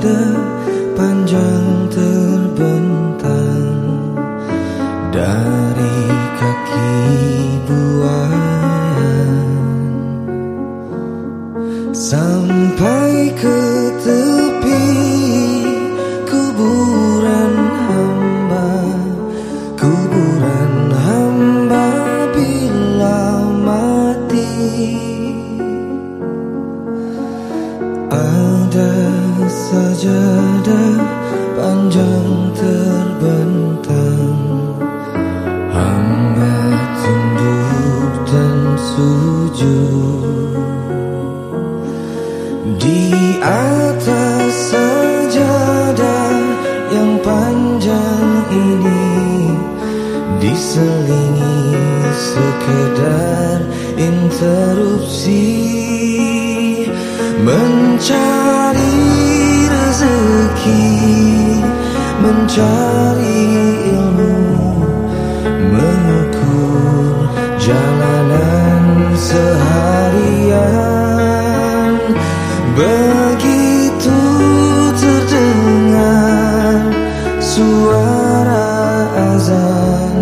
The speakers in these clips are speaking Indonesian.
Panjang terbentang dari kaki buaya sampai ke tepi kuburan hamba kuburan hamba bila mati. Sajadah panjang terbentang. Hamba tunduk dan sujud. Di atas sajadah yang panjang ini Diselingi sekedar interupsi. Mencari Begitu terdengar suara azan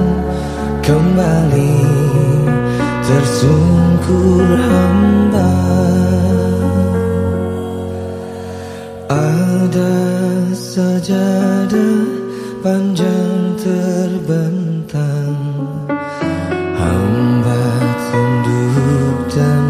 Kembali tersungkur hamba. Ada sajadah panjang terbentang Hamba tunduk dan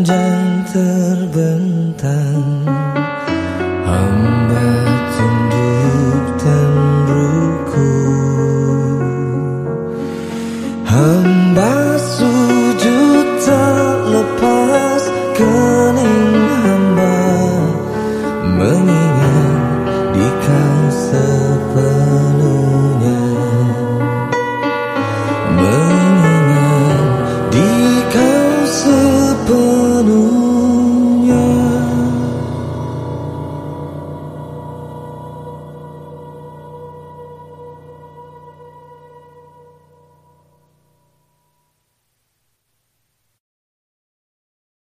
panjang terbentang